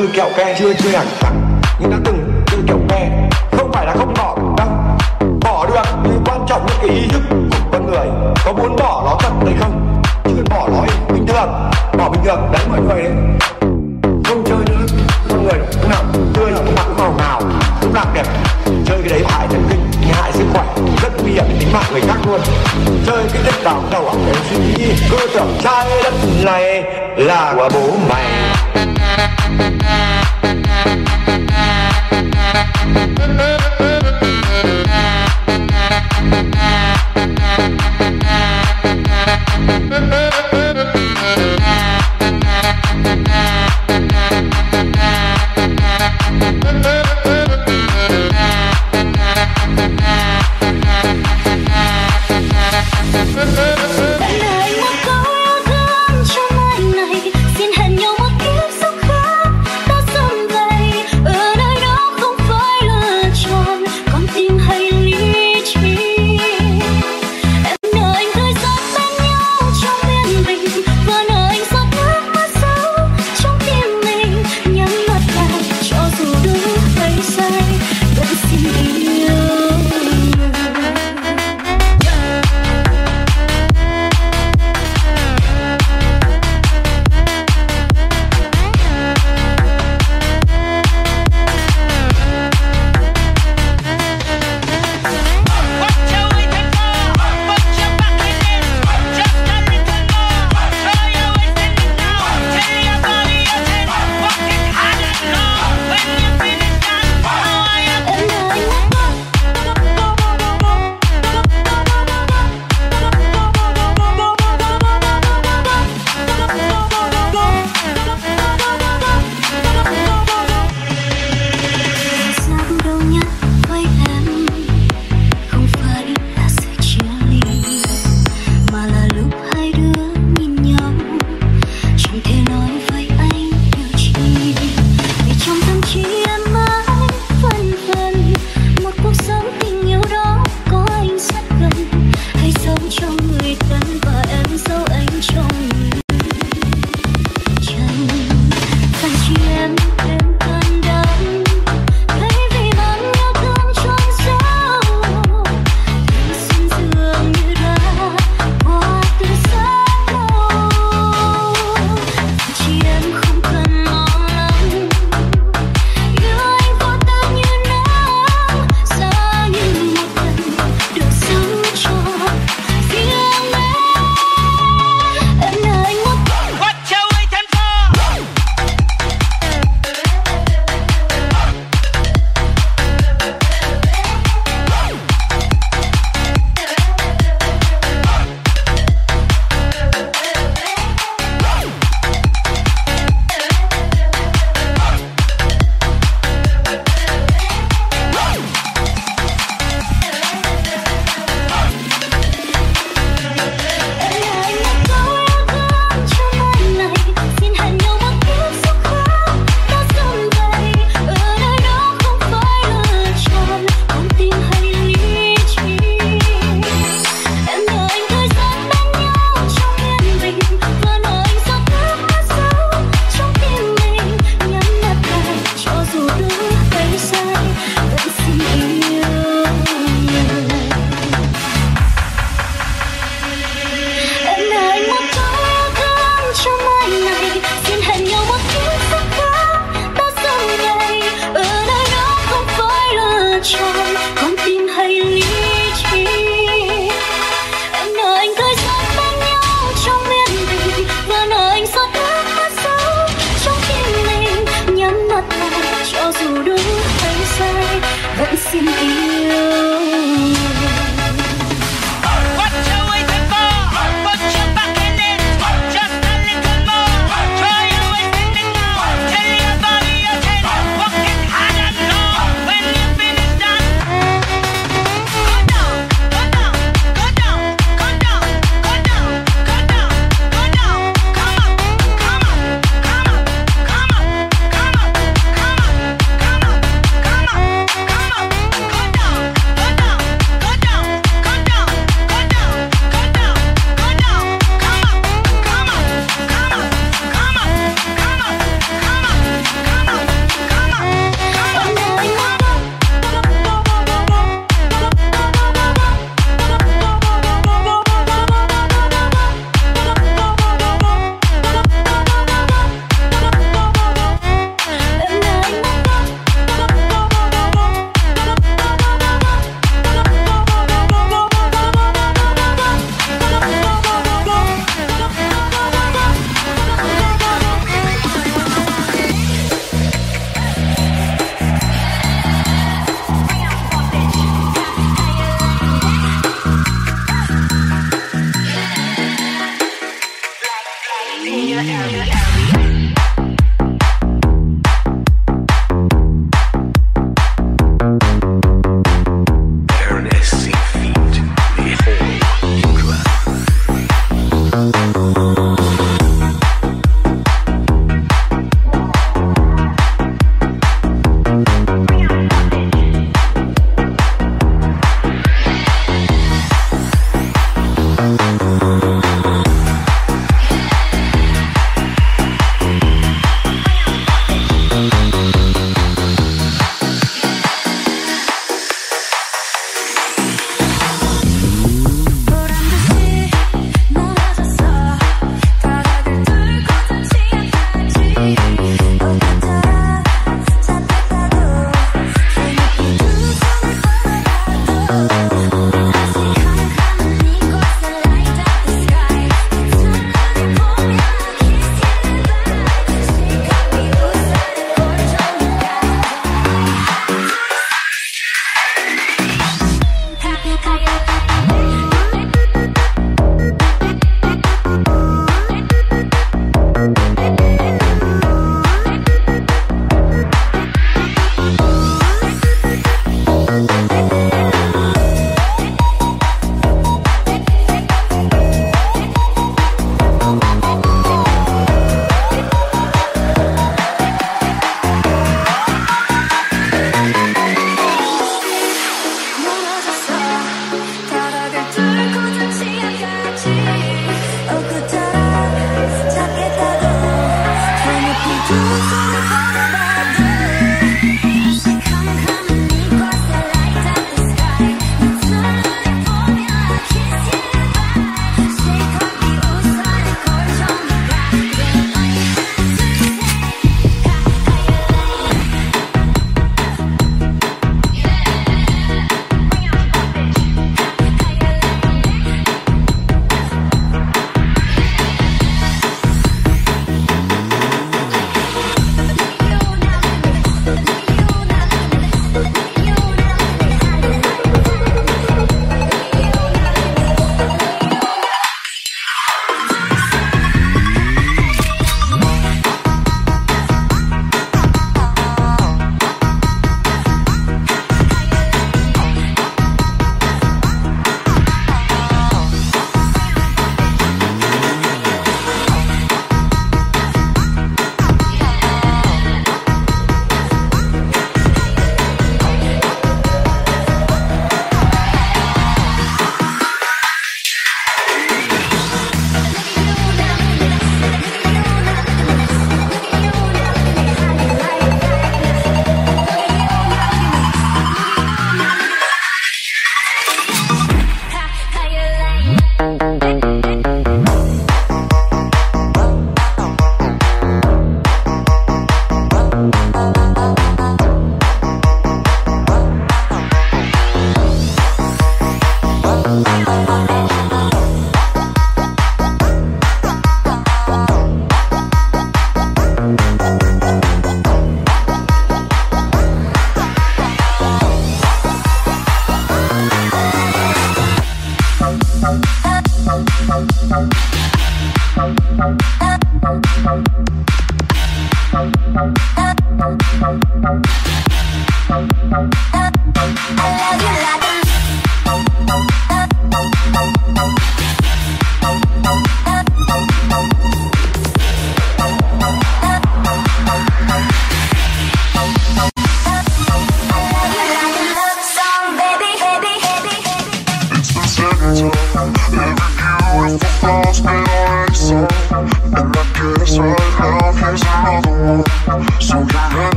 achando que é o pé de 800.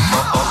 Uh-oh.